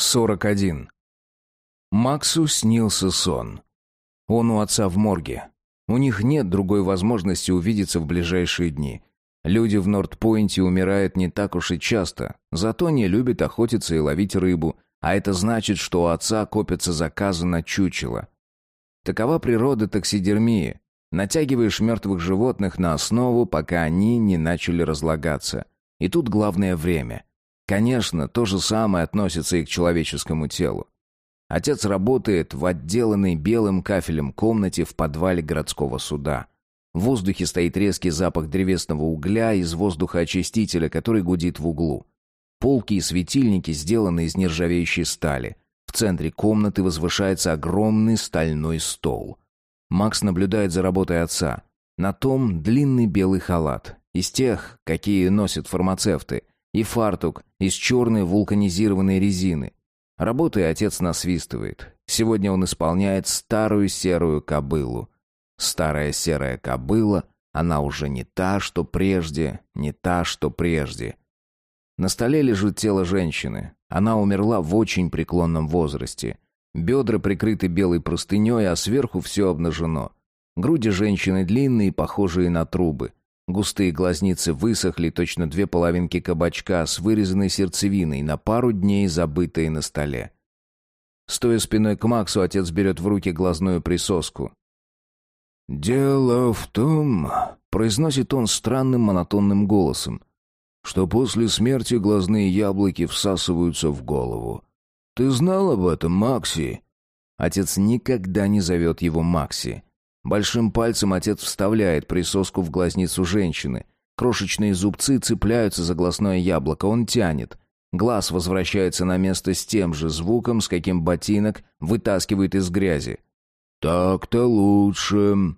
41. Максу снился сон. Он у отца в морге. У них нет другой возможности увидеться в ближайшие дни. Люди в Норт-Пойнте умирают не так уж и часто, зато не любят охотиться и ловить рыбу, а это значит, что у отца копятся заказы на чучело. Такова природа таксидермии. Натягиваешь мертвых животных на основу, пока они не начали разлагаться. И тут главное время. Конечно, то же самое относится и к человеческому телу. Отец работает в отделанной белым кафелем комнате в подвале городского суда. В воздухе стоит резкий запах древесного угля из воздухоочистителя, который гудит в углу. Полки и светильники сделаны из нержавеющей стали. В центре комнаты возвышается огромный стальной стол. Макс наблюдает за работой отца. На том длинный белый халат, из тех, какие носят фармацевты – и фартук из черной вулканизированной резины. Работая, отец насвистывает. Сегодня он исполняет старую серую кобылу. Старая серая кобыла, она уже не та, что прежде, не та, что прежде. На столе лежит тело женщины. Она умерла в очень преклонном возрасте. Бедра прикрыты белой простыней, а сверху все обнажено. Груди женщины длинные, похожие на трубы. Густые глазницы высохли, точно две половинки кабачка с вырезанной сердцевиной, на пару дней забытые на столе. Стоя спиной к Максу, отец берет в руки глазную присоску. «Дело в том», — произносит он странным монотонным голосом, «что после смерти глазные яблоки всасываются в голову. Ты знал об этом, Макси?» Отец никогда не зовет его Макси. Большим пальцем отец вставляет присоску в глазницу женщины. Крошечные зубцы цепляются за глазное яблоко, он тянет. Глаз возвращается на место с тем же звуком, с каким ботинок вытаскивает из грязи. «Так-то лучше».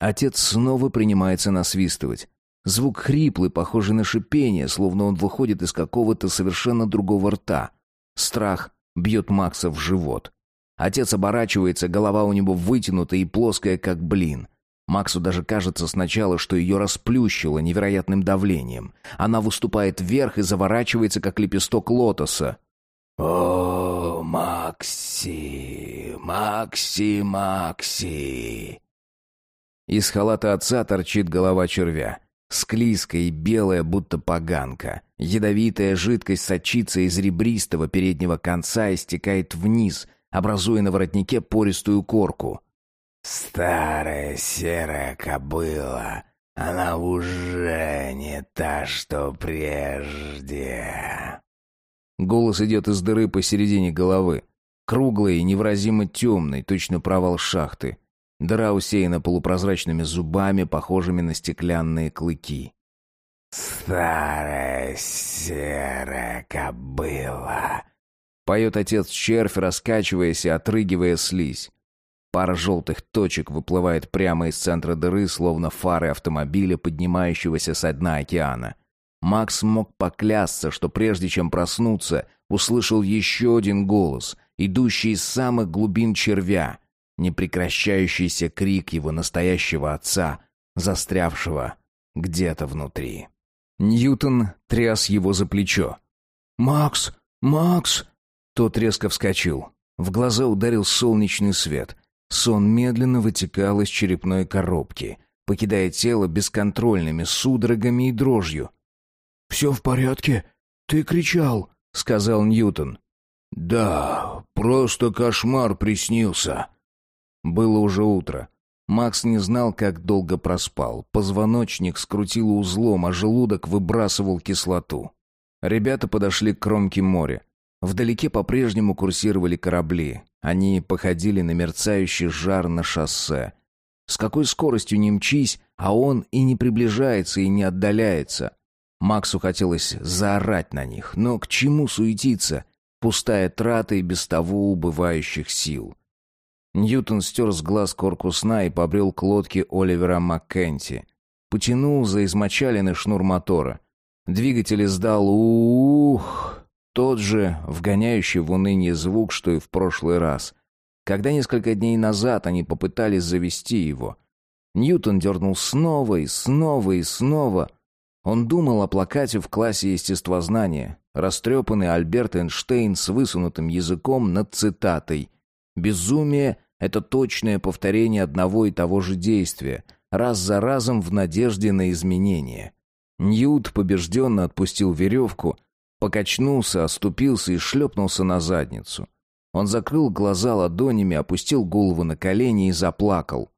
Отец снова принимается насвистывать. Звук хриплый, похожий на шипение, словно он выходит из какого-то совершенно другого рта. Страх бьет Макса в живот. Отец оборачивается, голова у него вытянута и плоская, как блин. Максу даже кажется сначала, что ее расплющило невероятным давлением. Она выступает вверх и заворачивается, как лепесток лотоса. «О, Макси, Макси, Макси!» Из халата отца торчит голова червя. Склизкая и белая, будто поганка. Ядовитая жидкость сочится из ребристого переднего конца и стекает вниз, образуя на воротнике пористую корку. «Старая серая кобыла, она уже не та, что прежде». Голос идет из дыры посередине головы. Круглый и невыразимо темный, точно провал шахты. Дыра усеяна полупрозрачными зубами, похожими на стеклянные клыки. «Старая серая кобыла, Поет отец червь, раскачиваясь и отрыгивая слизь. Пара желтых точек выплывает прямо из центра дыры, словно фары автомобиля, поднимающегося со дна океана. Макс мог поклясться, что прежде чем проснуться, услышал еще один голос, идущий из самых глубин червя, непрекращающийся крик его настоящего отца, застрявшего где-то внутри. Ньютон тряс его за плечо. «Макс! Макс!» Тот резко вскочил. В глаза ударил солнечный свет. Сон медленно вытекал из черепной коробки, покидая тело бесконтрольными судорогами и дрожью. «Все в порядке? Ты кричал», — сказал Ньютон. «Да, просто кошмар приснился». Было уже утро. Макс не знал, как долго проспал. Позвоночник скрутило узлом, а желудок выбрасывал кислоту. Ребята подошли к кромке моря. Вдалеке по-прежнему курсировали корабли. Они походили на мерцающий жар на шоссе. С какой скоростью не мчись, а он и не приближается, и не отдаляется. Максу хотелось заорать на них, но к чему суетиться? Пустая трата и без того убывающих сил. Ньютон стер с глаз корку сна и побрел к лодке Оливера Маккенти. Потянул за измочаленный шнур мотора. Двигатель издал «Ух!» Тот же, вгоняющий в уныние звук, что и в прошлый раз. Когда несколько дней назад они попытались завести его. Ньютон дернул снова и снова и снова. Он думал о плакате в классе естествознания. растрепанный Альберт Эйнштейн с высунутым языком над цитатой. «Безумие — это точное повторение одного и того же действия, раз за разом в надежде на изменение». Ньют побежденно отпустил веревку, покачнулся, оступился и шлепнулся на задницу. Он закрыл глаза ладонями, опустил голову на колени и заплакал.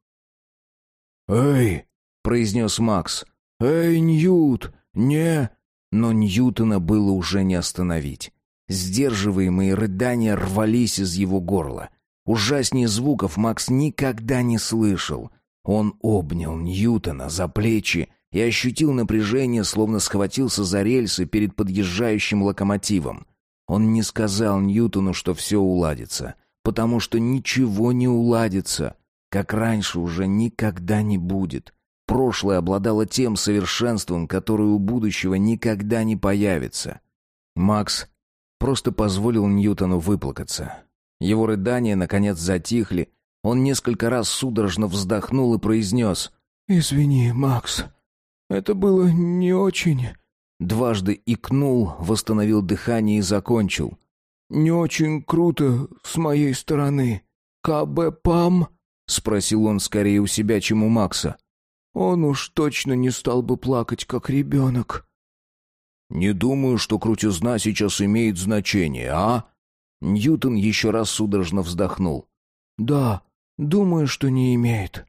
«Эй!» — произнес Макс. «Эй, Ньют! Не...» Но Ньютона было уже не остановить. Сдерживаемые рыдания рвались из его горла. Ужаснее звуков Макс никогда не слышал. Он обнял Ньютона за плечи и ощутил напряжение, словно схватился за рельсы перед подъезжающим локомотивом. Он не сказал Ньютону, что все уладится, потому что ничего не уладится, как раньше уже никогда не будет. Прошлое обладало тем совершенством, которое у будущего никогда не появится. Макс просто позволил Ньютону выплакаться. Его рыдания, наконец, затихли. Он несколько раз судорожно вздохнул и произнес «Извини, Макс, это было не очень...» Дважды икнул, восстановил дыхание и закончил. «Не очень круто с моей стороны. КБ-ПАМ?» — спросил он скорее у себя, чем у Макса. Он уж точно не стал бы плакать, как ребенок. «Не думаю, что крутизна сейчас имеет значение, а?» Ньютон еще раз судорожно вздохнул. «Да, думаю, что не имеет».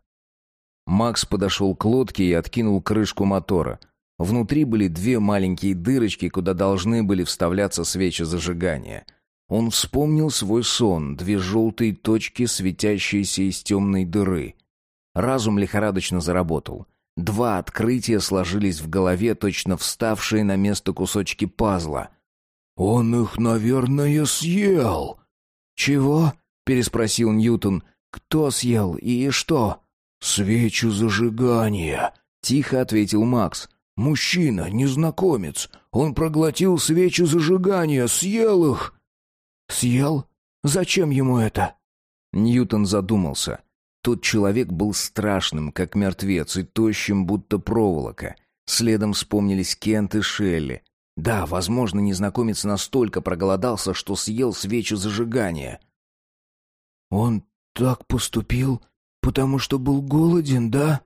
Макс подошел к лодке и откинул крышку мотора. Внутри были две маленькие дырочки, куда должны были вставляться свечи зажигания. Он вспомнил свой сон, две желтые точки, светящиеся из темной дыры. Разум лихорадочно заработал. Два открытия сложились в голове, точно вставшие на место кусочки пазла. «Он их, наверное, съел!» «Чего?» — переспросил Ньютон. «Кто съел и что?» «Свечу зажигания», — тихо ответил Макс. «Мужчина, незнакомец. Он проглотил свечу зажигания, съел их». «Съел? Зачем ему это?» Ньютон задумался. Тот человек был страшным, как мертвец, и тощим, будто проволока. Следом вспомнились Кент и Шелли. Да, возможно, незнакомец настолько проголодался, что съел свечу зажигания. «Он так поступил, потому что был голоден, да?»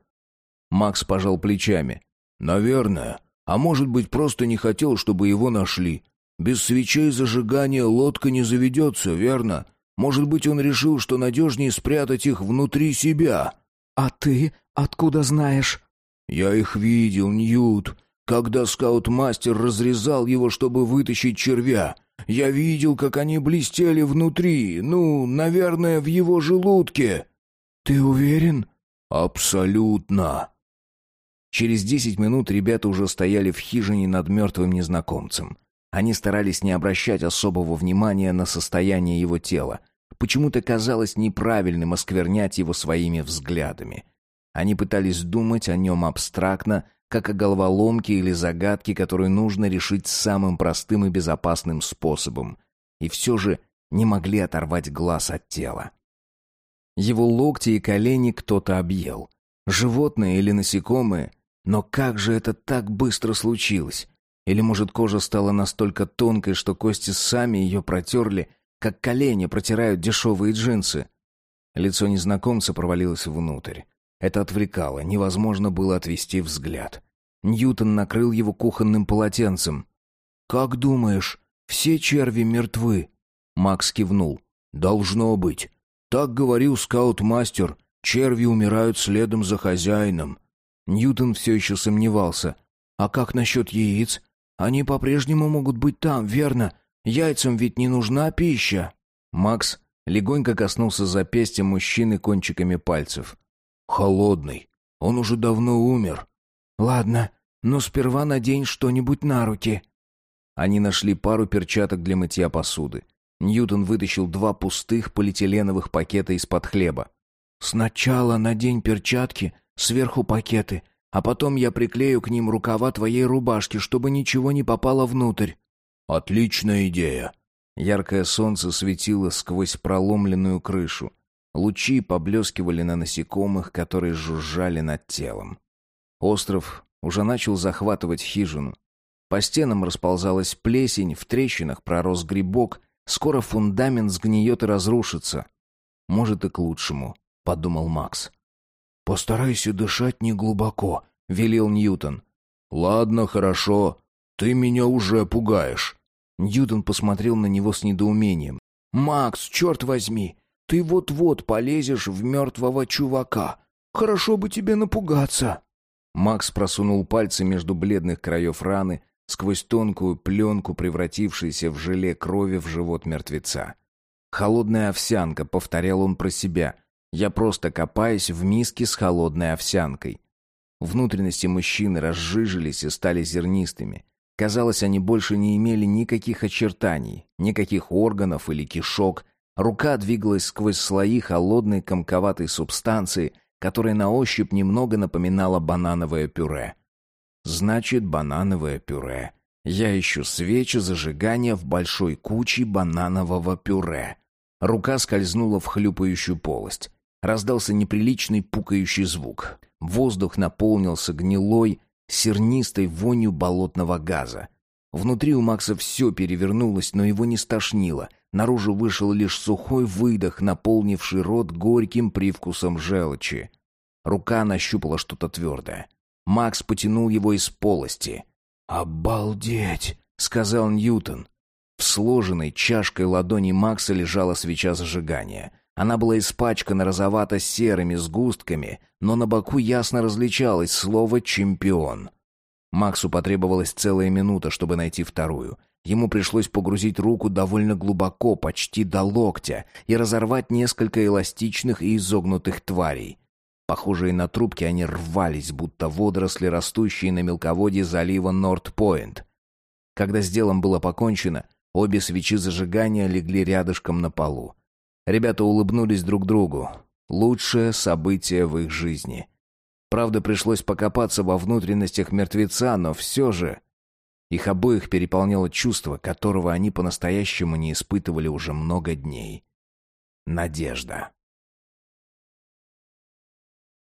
Макс пожал плечами. «Наверное. А может быть, просто не хотел, чтобы его нашли. Без свечей зажигания лодка не заведется, верно? Может быть, он решил, что надежнее спрятать их внутри себя. А ты откуда знаешь? Я их видел, Ньют, когда скаут-мастер разрезал его, чтобы вытащить червя. Я видел, как они блестели внутри, ну, наверное, в его желудке. Ты уверен? Абсолютно. Через десять минут ребята уже стояли в хижине над мертвым незнакомцем. Они старались не обращать особого внимания на состояние его тела. Почему-то казалось неправильным осквернять его своими взглядами. Они пытались думать о нем абстрактно, как о головоломке или загадке, которую нужно решить самым простым и безопасным способом. И все же не могли оторвать глаз от тела. Его локти и колени кто-то объел. Животные или насекомые. Но как же это так быстро случилось? Или, может, кожа стала настолько тонкой, что кости сами ее протерли, как колени протирают дешевые джинсы. Лицо незнакомца провалилось внутрь. Это отвлекало, невозможно было отвести взгляд. Ньютон накрыл его кухонным полотенцем. «Как думаешь, все черви мертвы?» Макс кивнул. «Должно быть. Так говорил скаут-мастер. Черви умирают следом за хозяином». Ньютон все еще сомневался. «А как насчет яиц? Они по-прежнему могут быть там, верно? Яйцам ведь не нужна пища. Макс легонько коснулся запястья мужчины кончиками пальцев. Холодный. Он уже давно умер. Ладно, но сперва надень что-нибудь на руки. Они нашли пару перчаток для мытья посуды. Ньютон вытащил два пустых полиэтиленовых пакета из-под хлеба. «Сначала надень перчатки, сверху пакеты, а потом я приклею к ним рукава твоей рубашки, чтобы ничего не попало внутрь». «Отличная идея!» Яркое солнце светило сквозь проломленную крышу. Лучи поблескивали на насекомых, которые жужжали над телом. Остров уже начал захватывать хижину. По стенам расползалась плесень, в трещинах пророс грибок, скоро фундамент сгниет и разрушится. Может и к лучшему, подумал Макс. Постарайся дышать неглубоко, велел Ньютон. Ладно, хорошо. Ты меня уже пугаешь. Ньютон посмотрел на него с недоумением. Макс, черт возьми, ты вот-вот полезешь в мертвого чувака. Хорошо бы тебе напугаться. Макс просунул пальцы между бледных краев раны, сквозь тонкую пленку, превратившуюся в желе крови в живот мертвеца. «Холодная овсянка», — повторял он про себя. «Я просто копаюсь в миске с холодной овсянкой». Внутренности мужчины разжижились и стали зернистыми. Казалось, они больше не имели никаких очертаний, никаких органов или кишок. Рука двигалась сквозь слои холодной комковатой субстанции, которая на ощупь немного напоминала банановое пюре. Значит, банановое пюре. Я ищу свечи зажигания в большой куче бананового пюре. Рука скользнула в хлюпающую полость. Раздался неприличный пукающий звук. Воздух наполнился гнилой, сернистой вонью болотного газа. Внутри у Макса все перевернулось, но его не стошнило. Наружу вышел лишь сухой выдох, наполнивший рот горьким привкусом желчи. Рука нащупала что-то твердое. Макс потянул его из полости. «Обалдеть!» — сказал Ньютон. В сложенной чашкой ладони Макса лежала свеча зажигания. Она была испачкана розовато-серыми сгустками, но на боку ясно различалось слово «чемпион». Максу потребовалась целая минута, чтобы найти вторую. Ему пришлось погрузить руку довольно глубоко, почти до локтя, и разорвать несколько эластичных и изогнутых тварей. Похожие на трубки, они рвались, будто водоросли, растущие на мелководье залива Норт-Пойнт. Когда с делом было покончено, обе свечи зажигания легли рядышком на полу. Ребята улыбнулись друг другу. Лучшее событие в их жизни. Правда, пришлось покопаться во внутренностях мертвеца, но все же... Их обоих переполняло чувство, которого они по-настоящему не испытывали уже много дней. Надежда.